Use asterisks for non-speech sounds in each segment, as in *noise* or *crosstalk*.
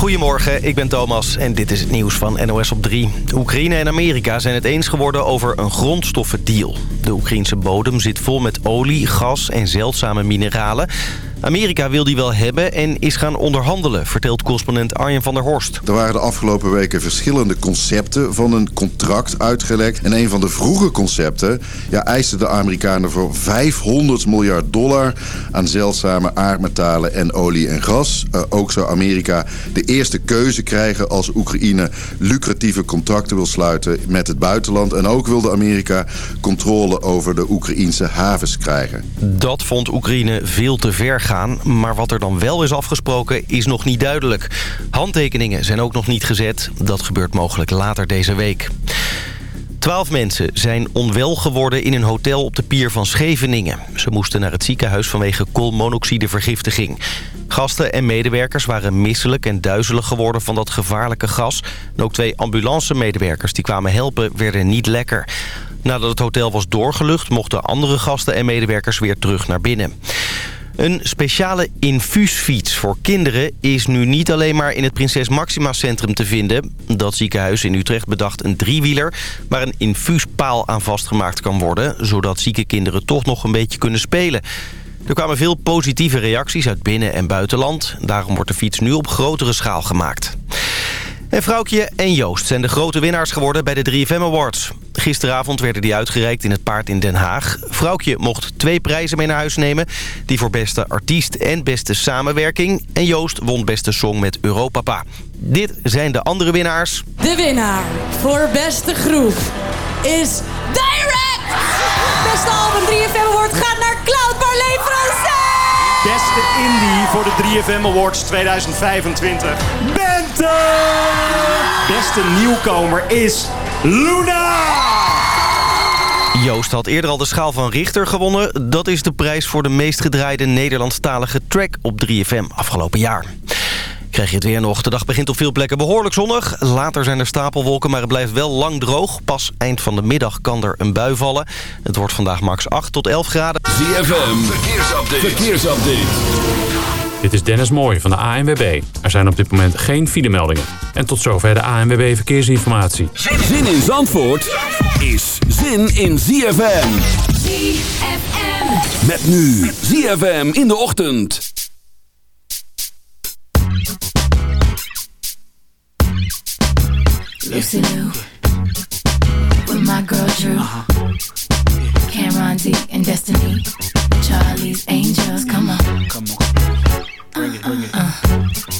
Goedemorgen, ik ben Thomas en dit is het nieuws van NOS op 3. Oekraïne en Amerika zijn het eens geworden over een grondstoffendeal. De Oekraïnse bodem zit vol met olie, gas en zeldzame mineralen. Amerika wil die wel hebben en is gaan onderhandelen, vertelt correspondent Arjen van der Horst. Er waren de afgelopen weken verschillende concepten van een contract uitgelekt. En een van de vroege concepten ja, eiste de Amerikanen voor 500 miljard dollar aan zeldzame aardmetalen en olie en gas. Uh, ook zou Amerika de eerste keuze krijgen als Oekraïne lucratieve contracten wil sluiten met het buitenland. En ook wilde Amerika controle over de Oekraïnse havens krijgen. Dat vond Oekraïne veel te ver maar wat er dan wel is afgesproken is nog niet duidelijk. Handtekeningen zijn ook nog niet gezet. Dat gebeurt mogelijk later deze week. Twaalf mensen zijn onwel geworden in een hotel op de pier van Scheveningen. Ze moesten naar het ziekenhuis vanwege koolmonoxidevergiftiging. Gasten en medewerkers waren misselijk en duizelig geworden van dat gevaarlijke gas. En ook twee ambulance-medewerkers die kwamen helpen werden niet lekker. Nadat het hotel was doorgelucht mochten andere gasten en medewerkers weer terug naar binnen. Een speciale infuusfiets voor kinderen is nu niet alleen maar in het Prinses Maxima Centrum te vinden. Dat ziekenhuis in Utrecht bedacht een driewieler waar een infuuspaal aan vastgemaakt kan worden. Zodat zieke kinderen toch nog een beetje kunnen spelen. Er kwamen veel positieve reacties uit binnen- en buitenland. Daarom wordt de fiets nu op grotere schaal gemaakt. En Vrouwtje en Joost zijn de grote winnaars geworden bij de 3FM Awards. Gisteravond werden die uitgereikt in het Paard in Den Haag. Vrouwtje mocht twee prijzen mee naar huis nemen. Die voor beste artiest en beste samenwerking. En Joost won beste song met Europapa. Dit zijn de andere winnaars. De winnaar voor beste groep is Direct! Beste indie voor de 3FM Awards 2025. Bente! Beste nieuwkomer is Luna! Joost had eerder al de schaal van Richter gewonnen. Dat is de prijs voor de meest gedraaide Nederlandstalige track op 3FM afgelopen jaar. Krijg je het weer nog. De dag begint op veel plekken behoorlijk zonnig. Later zijn er stapelwolken, maar het blijft wel lang droog. Pas eind van de middag kan er een bui vallen. Het wordt vandaag max 8 tot 11 graden. ZFM, verkeersupdate. verkeersupdate. Dit is Dennis Mooij van de ANWB. Er zijn op dit moment geen filemeldingen. En tot zover de ANWB Verkeersinformatie. Zin in Zandvoort is zin in ZFM. ZFM. Met nu ZFM in de ochtend. Lucy Lou, with my girl Drew, Cameron D and Destiny, Charlie's Angels. Come on, come on, bring it, bring it. Uh, uh.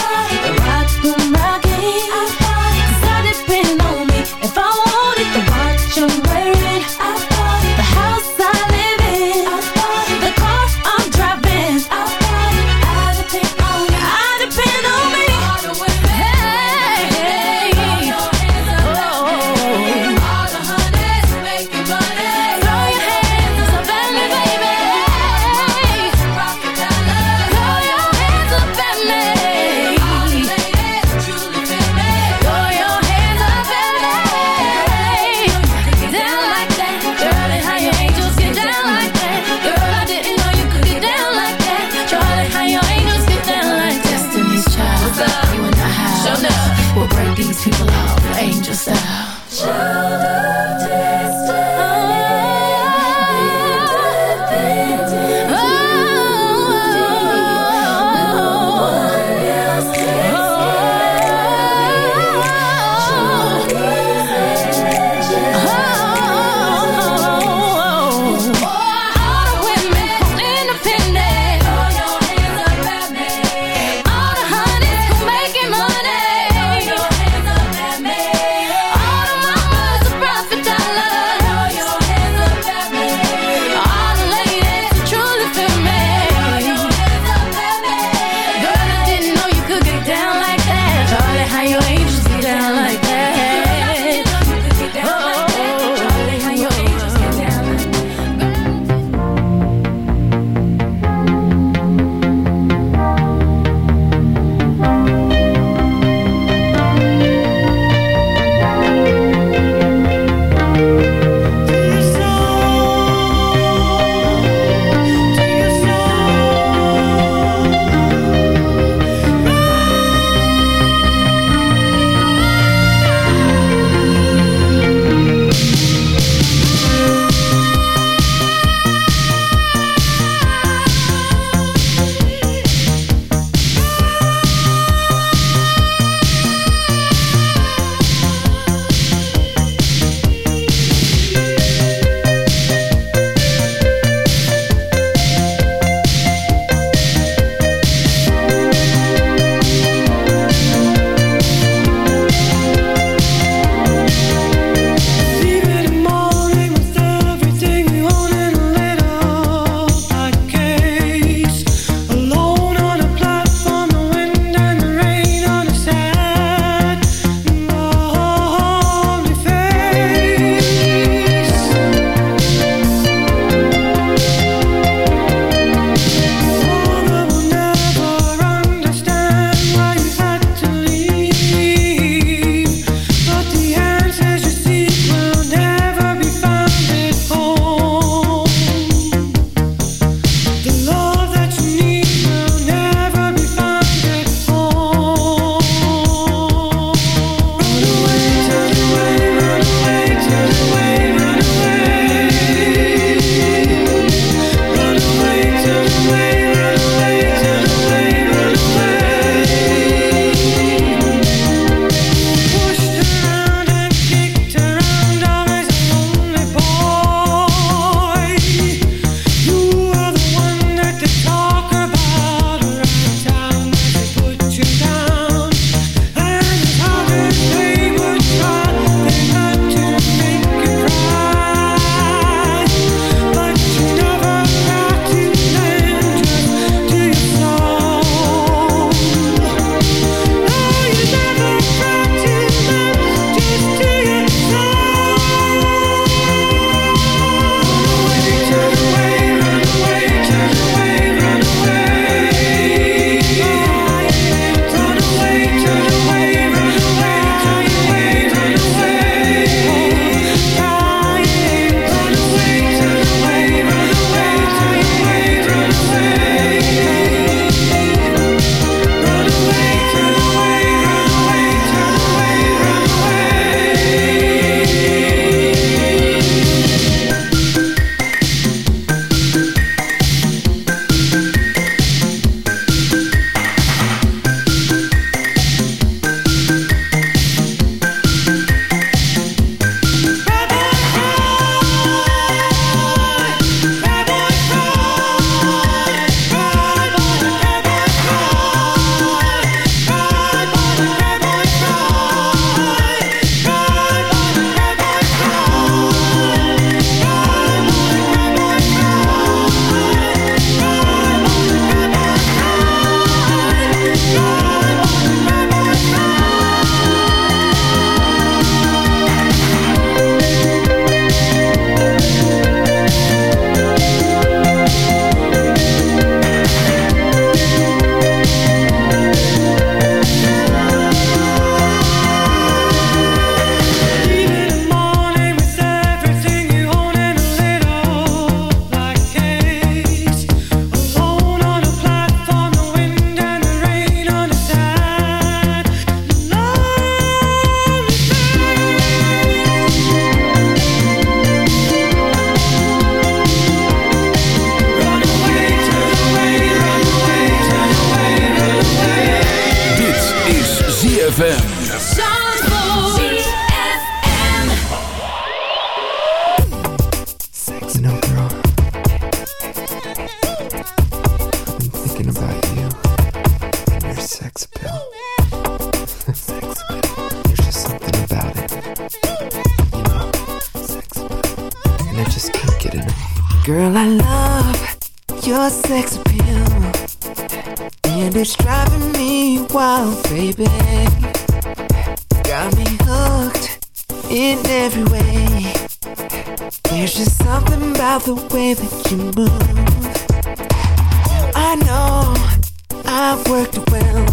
worked well,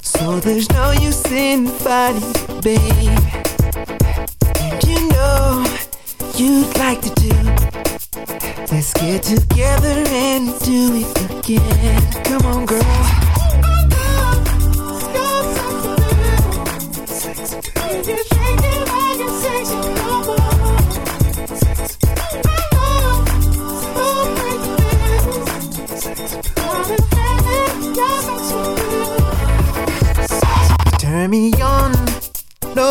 so there's no use in fighting, babe. And you know you'd like to do. Let's get together and do it again. Come on, girl.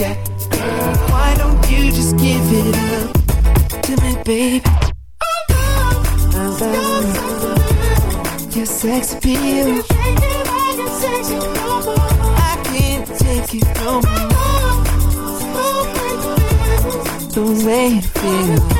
Get. Girl, why don't you just give it up to me, baby? I love uh-huh. your sex appeal. I can't take it no more. The way it feels,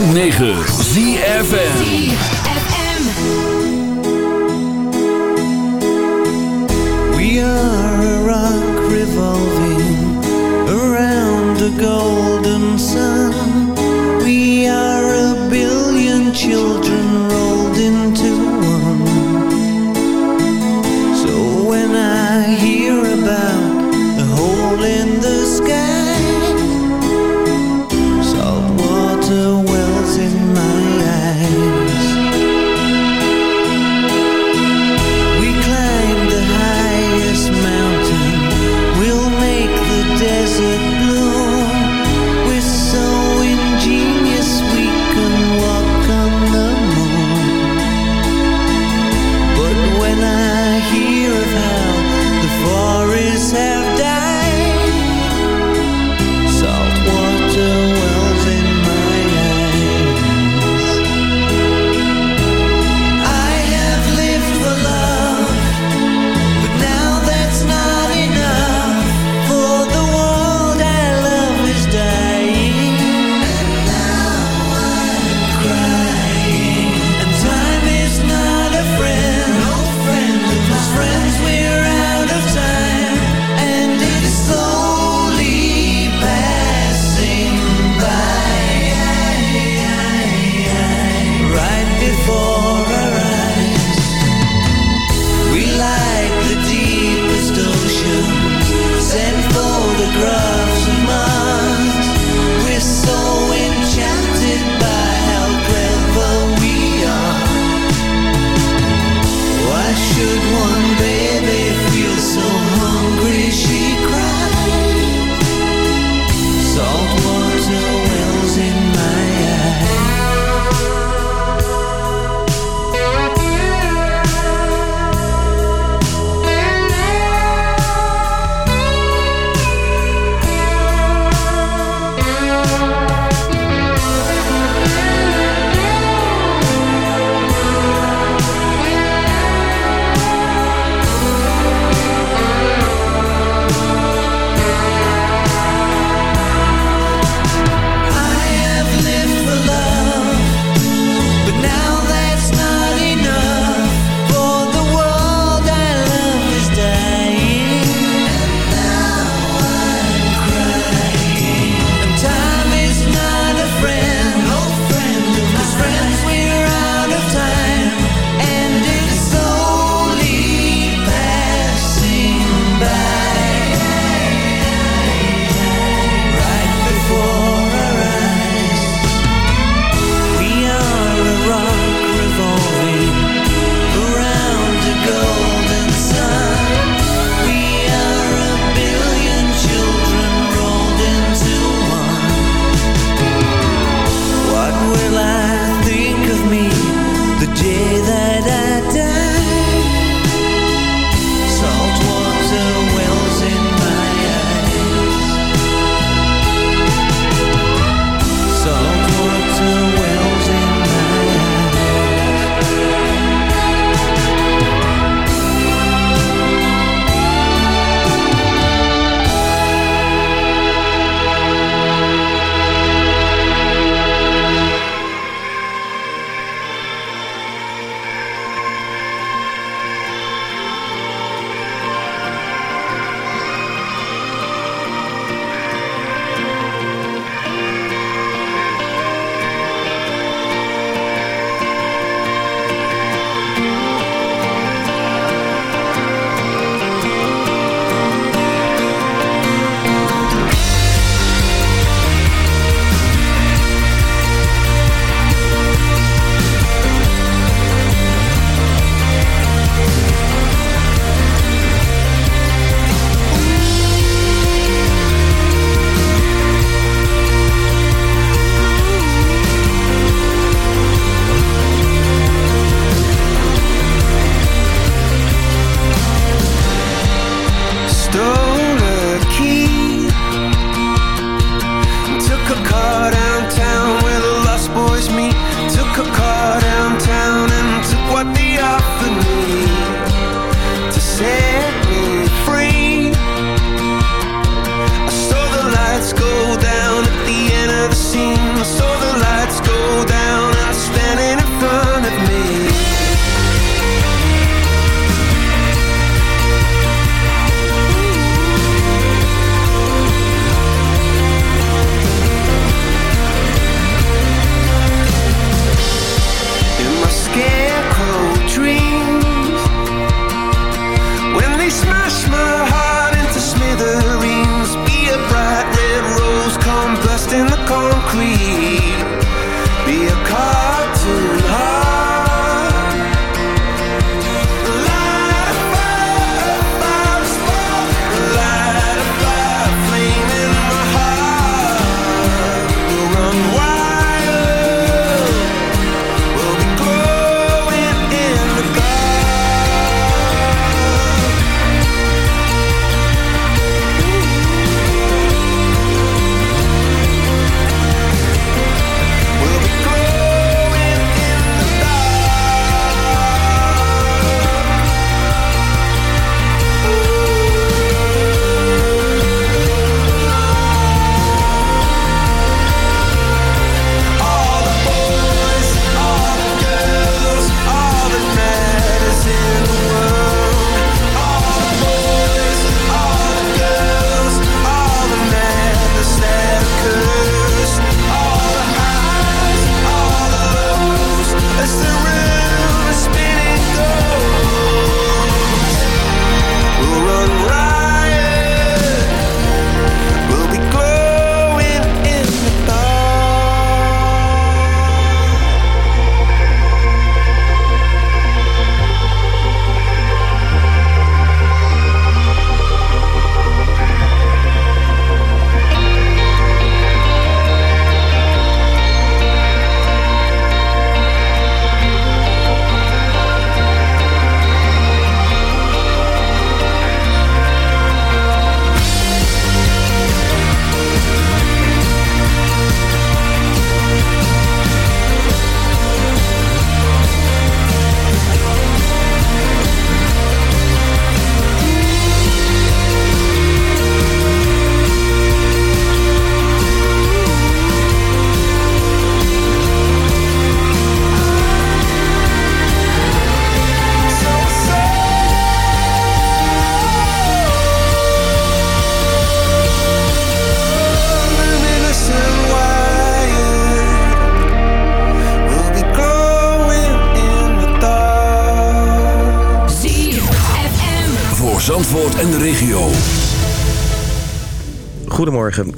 106.9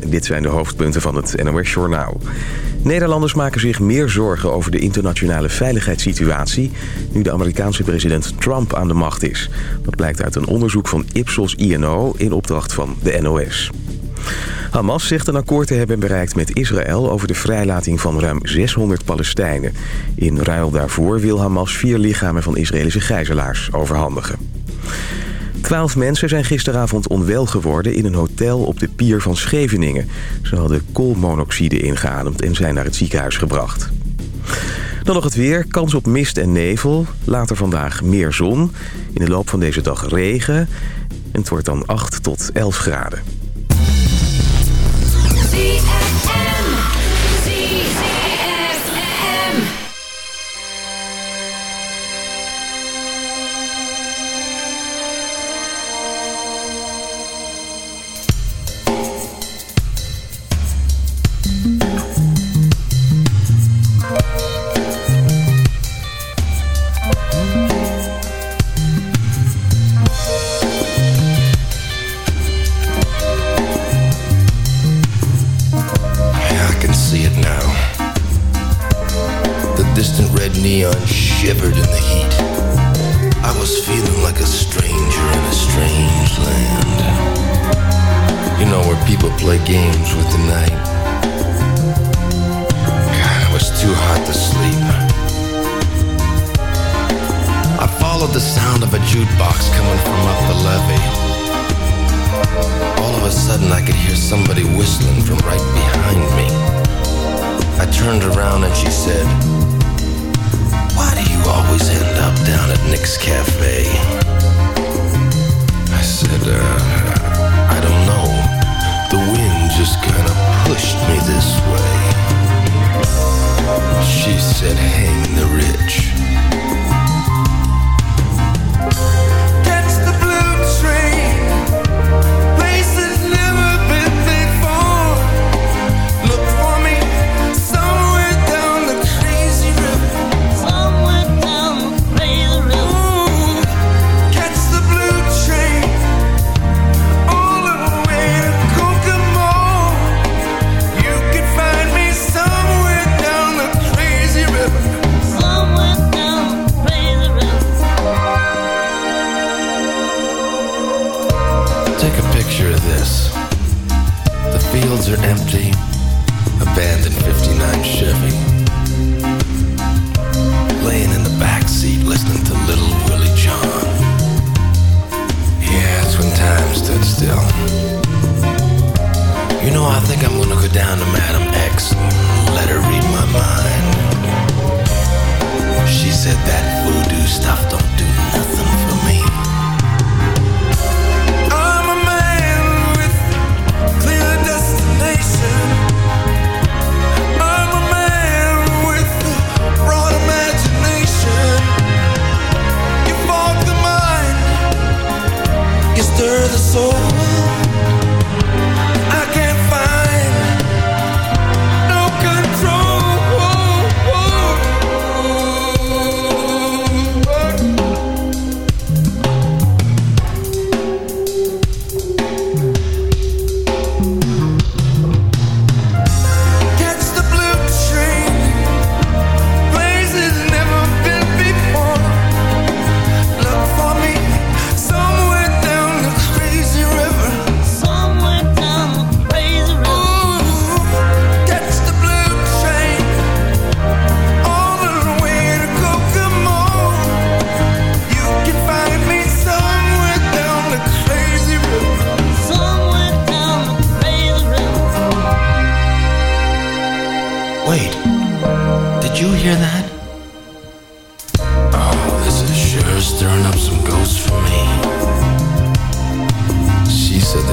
Dit zijn de hoofdpunten van het NOS-journaal. Nederlanders maken zich meer zorgen over de internationale veiligheidssituatie... nu de Amerikaanse president Trump aan de macht is. Dat blijkt uit een onderzoek van Ipsos INO in opdracht van de NOS. Hamas zegt een akkoord te hebben bereikt met Israël... over de vrijlating van ruim 600 Palestijnen. In ruil daarvoor wil Hamas vier lichamen van Israëlische gijzelaars overhandigen. Twaalf mensen zijn gisteravond onwel geworden in een hotel op de pier van Scheveningen. Ze hadden koolmonoxide ingeademd en zijn naar het ziekenhuis gebracht. Dan nog het weer, kans op mist en nevel. Later vandaag meer zon. In de loop van deze dag regen. En het wordt dan 8 tot 11 graden.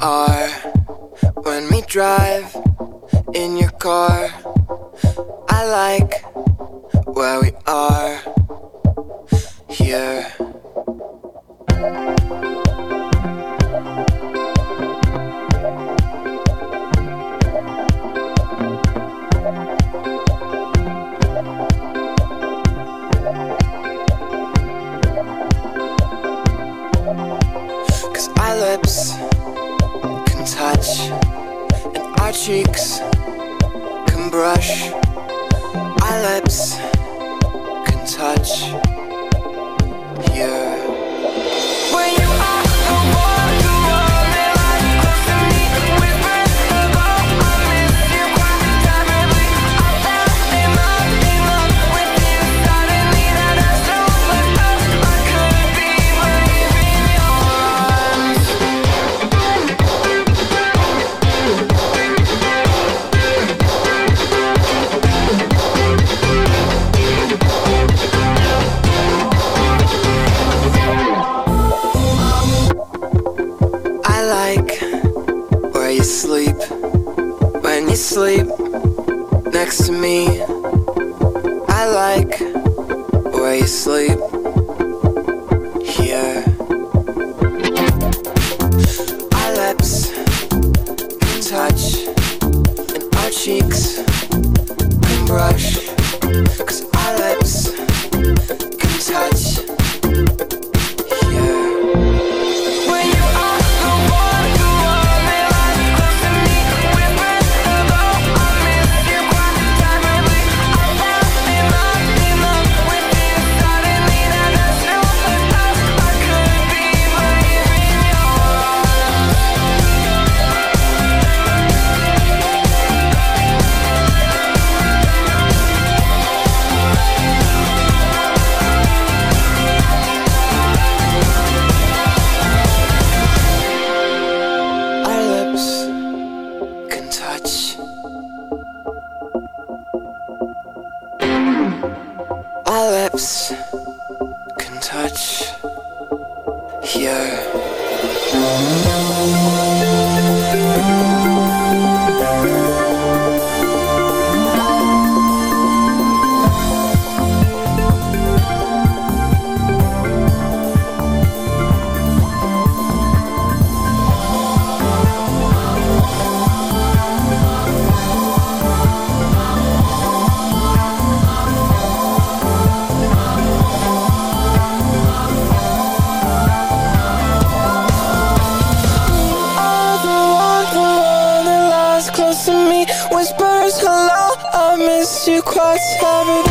Are when we drive in your car. discovered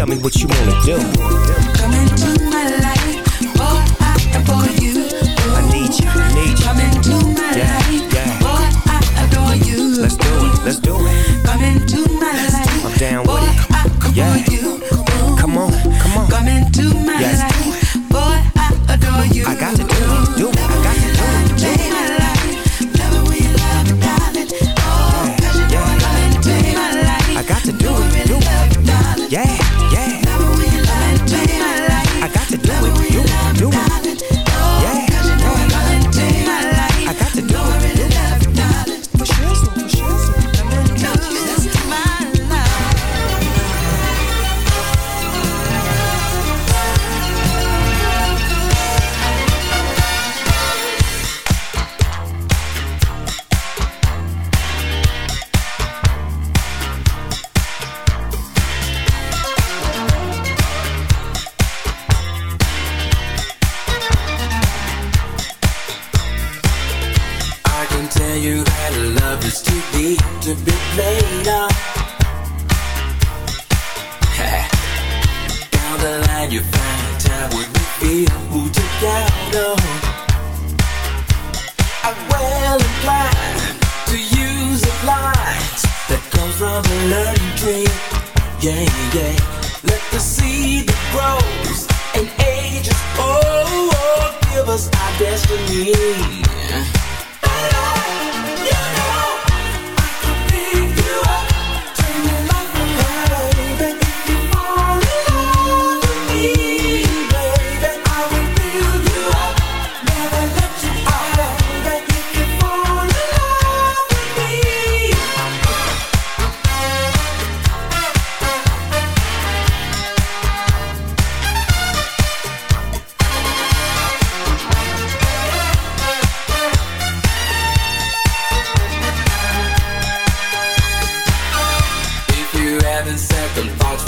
tell me what you wanna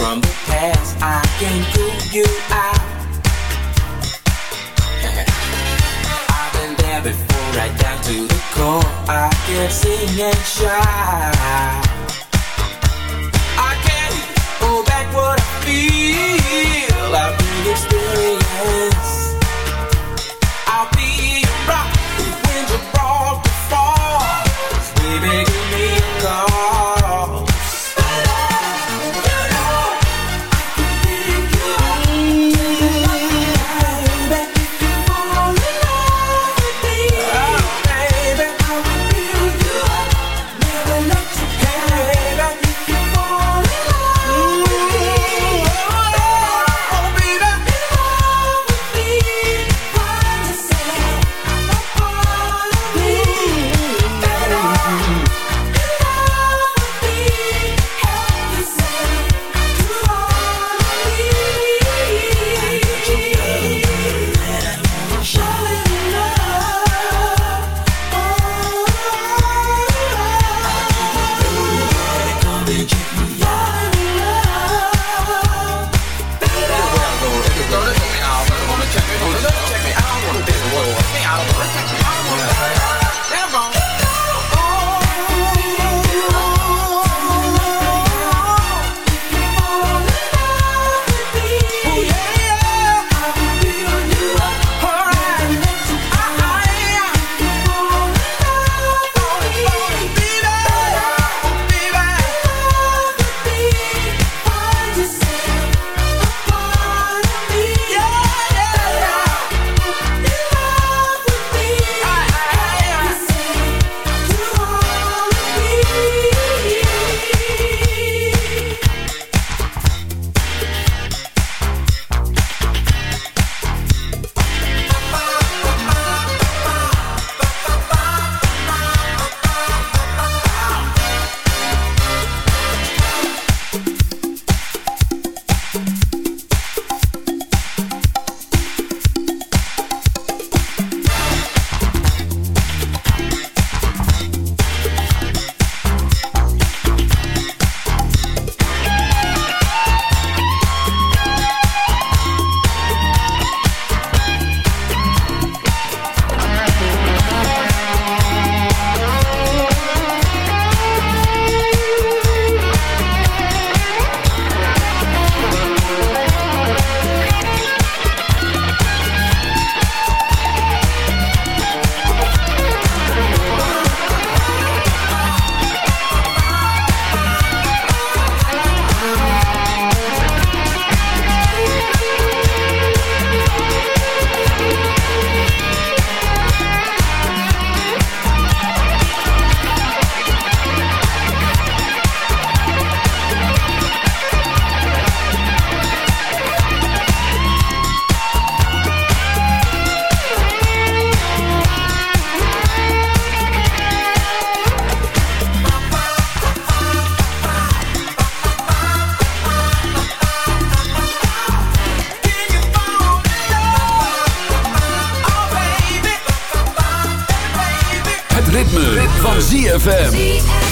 from the past. I can't prove you out. *laughs* I've been there before, right down to the core. I can sing and shout. I can't hold back what I feel. I've been experienced. ZFM.